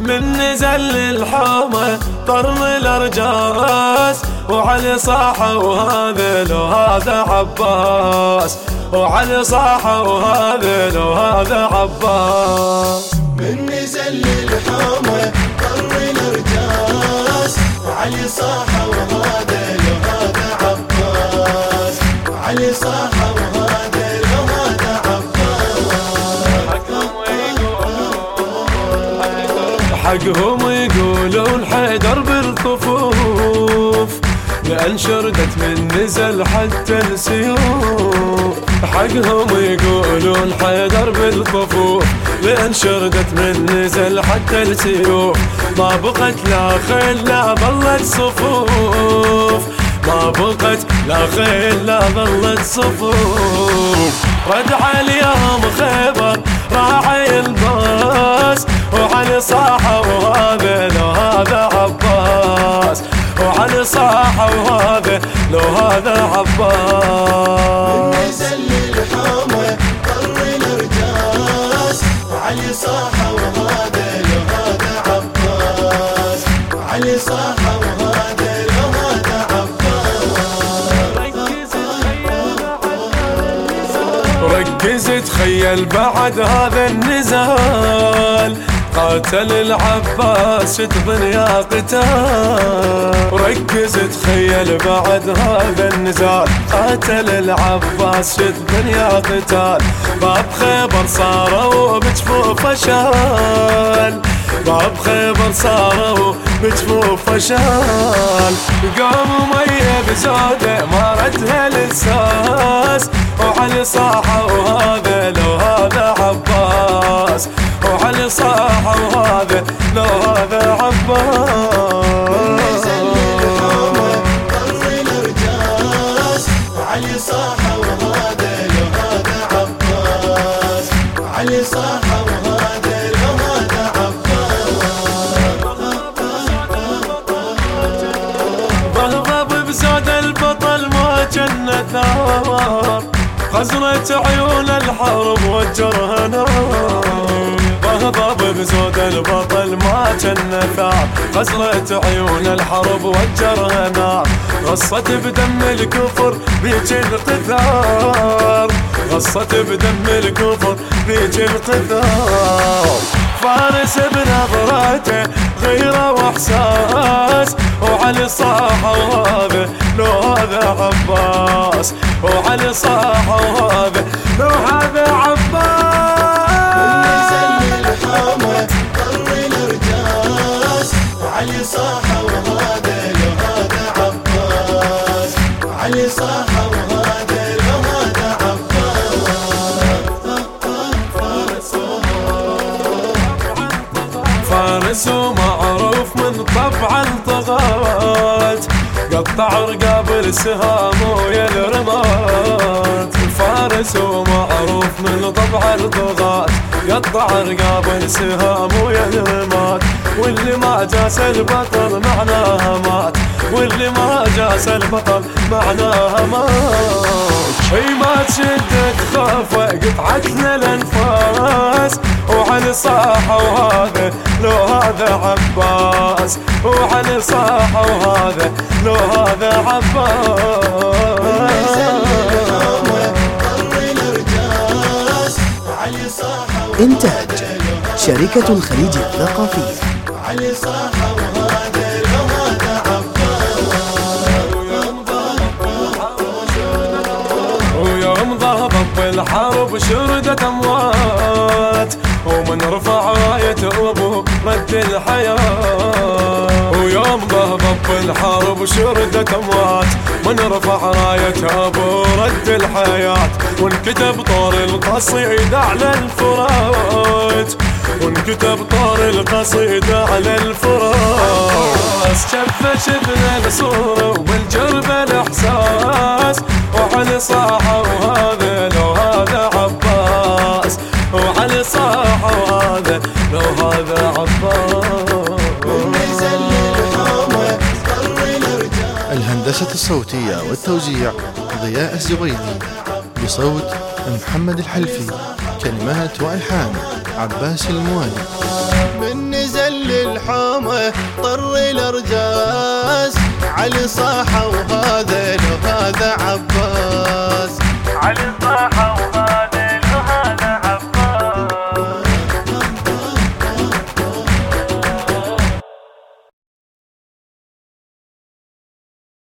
من نزل الحومة طرم الأرجاس وعلي صاحة وهذا لو هذا عباس. وعلي صاحة وهذا لو هذا عباس. من نزل الحومة طرم الأرجاس وعلي صاحة وهذا لو هذا عباس. وعلي صاحة حقهم يقولون حيدر بالطفوف لأن شردت من نزل حتى السيوف. حقهم يقولون حيدر بالطفوف لأن شردت من نزل حتى السيوف. ما بقت لا خيل لا ظلت صفوف. ما بقت لا خيل لا ظلت صفوف. ردع اليوم خيبر راعي الباس. وهذا لو هذا عباس. نزل طر الأرجاس وعلي وهذا لو هذا عباس. وعلي وهذا لو هذا ركز تخيل بعد هذا النزال. قاتل العباس دنيا قتال. ركز تخيل بعد هذا النزال. قاتل العباس دنيا قتال. باب خيبر صاروا بجفوفه شال. باب خيبر صاروا بجفوفه شال. قاموا مية بزوده ما ردها للساس. وعلي صاحة وهذا لو هذا عباس. وعلي صاحة وهذا لو هذا عباس صاحة وهذا لو هذا عباس صاحة وهذا لو هذا عباس بزود البطل ما ثار. خزرة عيون الحرب وجرها نار. ضغضب بزود البطل ما جنة ثار خزرة عيون الحرب وجرها نار غصت بدم الكفر بيج القثار غصت بدم الكفر بيج القثار فارس بنظراته غيره واحساس وعلي صاحه وهذا لو هذا عباس. وعلي صاحه صاحة وهذا لو هذا عباس. وعلي صاحة وهذا لو هذا عباس. فارس ومعروف من طبع الطغاة. قطع رقاب السهام ويا الرمات فارس ومعروف من طبع الطغاة. قطع رقاب السهام ويا الرمات واللي ما جاس البطل معناها مات. واللي ما جاس البطل معناها مات. اي ما تشدك خوفه قطعتنا الانفاس وعلي صاحة وهذا لو هذا عباس. وعلي صاحة وهذا لو هذا عباس. إنتاج شركة الخليج الثقافية. علي لو هذا ويوم شردت اموات ومن رفع راية أبو رد الحياة. ويوم ضربت بالحرب شردت أموات. من رفع راية أبو رد الحياة. وانكتب طور القصيدة على الفرات. وانكتب طور القصيدة على الفراس. شف شفنا الصورة وبالجرب الإحساس. وعلي صاحة وهذا لو هذا عباس. وعلي صاحة وهذا لو هذا عباس. الهندسة الصوتية والتوزيع ضياء الزبيدي بصوت محمد الحلفي كلمات وألحان. عباس الموالي.